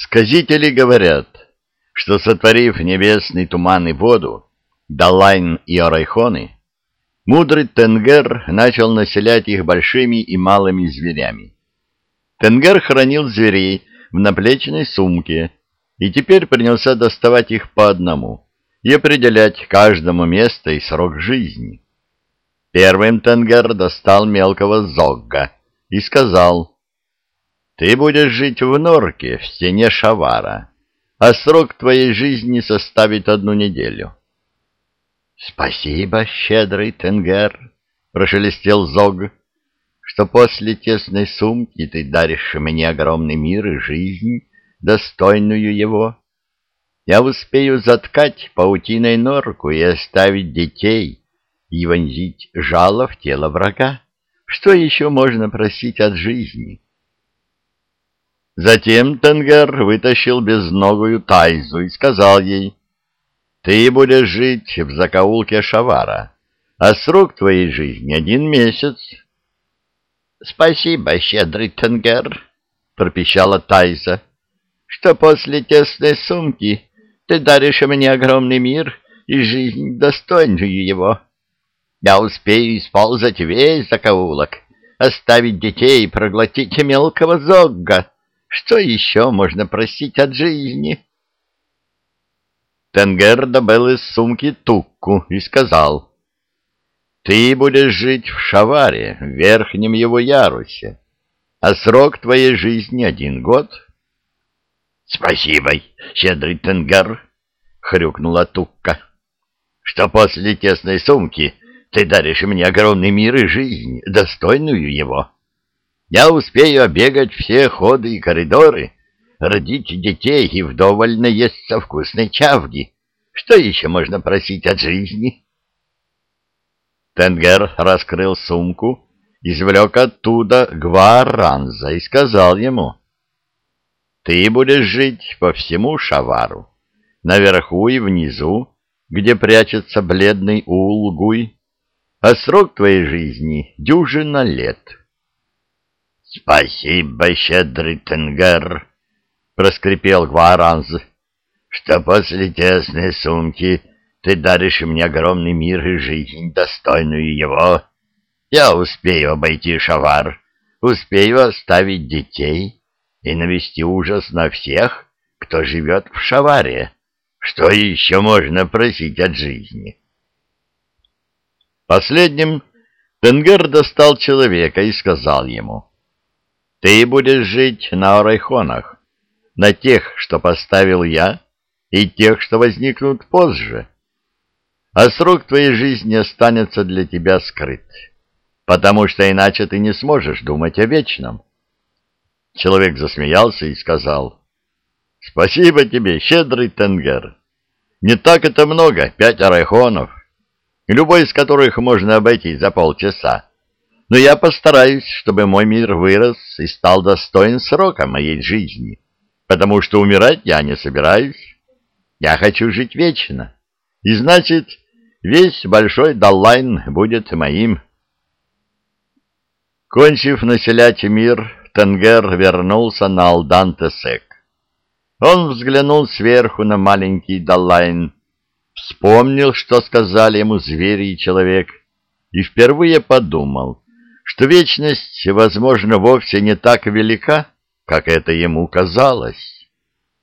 Сказители говорят, что, сотворив небесный туман и воду, Далайн и Орайхоны, мудрый Тенгер начал населять их большими и малыми зверями. Тенгер хранил зверей в наплечной сумке и теперь принялся доставать их по одному и определять каждому место и срок жизни. Первым Тенгер достал мелкого зогга и сказал, «Ты будешь жить в норке в стене Шавара, а срок твоей жизни составит одну неделю». «Спасибо, щедрый Тенгер», — прошелестел Зог, «что после тесной сумки ты даришь мне огромный мир и жизнь, достойную его. Я успею заткать паутиной норку и оставить детей, и вонзить жало в тело врага. Что еще можно просить от жизни?» Затем Тенгер вытащил безногую Тайзу и сказал ей, «Ты будешь жить в закоулке Шавара, а срок твоей жизни один месяц». «Спасибо, щедрый Тенгер», — пропищала Тайза, «что после тесной сумки ты даришь мне огромный мир и жизнь, достойную его. Я успею исползать весь закоулок, оставить детей и проглотить мелкого зогга». Что еще можно просить от жизни? Тенгер добыл из сумки тукку и сказал, «Ты будешь жить в Шаваре, в верхнем его ярусе, а срок твоей жизни один год». «Спасибо, щедрый Тенгер», — хрюкнула тукка, «что после тесной сумки ты даришь мне огромный мир и жизнь, достойную его». Я успею обегать все ходы и коридоры, родить детей и вдоволь наесться вкусной чавги. Что еще можно просить от жизни? Тенгер раскрыл сумку, извлек оттуда гваранза и сказал ему, «Ты будешь жить по всему Шавару, наверху и внизу, где прячется бледный улгуй, а срок твоей жизни — дюжина лет». — Спасибо, щедрый Тенгер, — проскрипел Гваранз, — что после тесной сумки ты даришь мне огромный мир и жизнь, достойную его. Я успею обойти шавар, успею оставить детей и навести ужас на всех, кто живет в шаваре. Что еще можно просить от жизни? Последним Тенгер достал человека и сказал ему — ты будешь жить на орайхонах, на тех, что поставил я, и тех, что возникнут позже. А срок твоей жизни останется для тебя скрыт, потому что иначе ты не сможешь думать о вечном. Человек засмеялся и сказал, «Спасибо тебе, щедрый Тенгер. Не так это много, пять арайхонов, любой из которых можно обойти за полчаса. Но я постараюсь, чтобы мой мир вырос и стал достоин срока моей жизни, потому что умирать я не собираюсь. Я хочу жить вечно, и значит, весь большой Даллайн будет моим. Кончив населять мир, Тенгер вернулся на Алдан-Тесек. Он взглянул сверху на маленький Даллайн, вспомнил, что сказали ему звери и человек, и впервые подумал — что вечность, возможно, вовсе не так велика, как это ему казалось.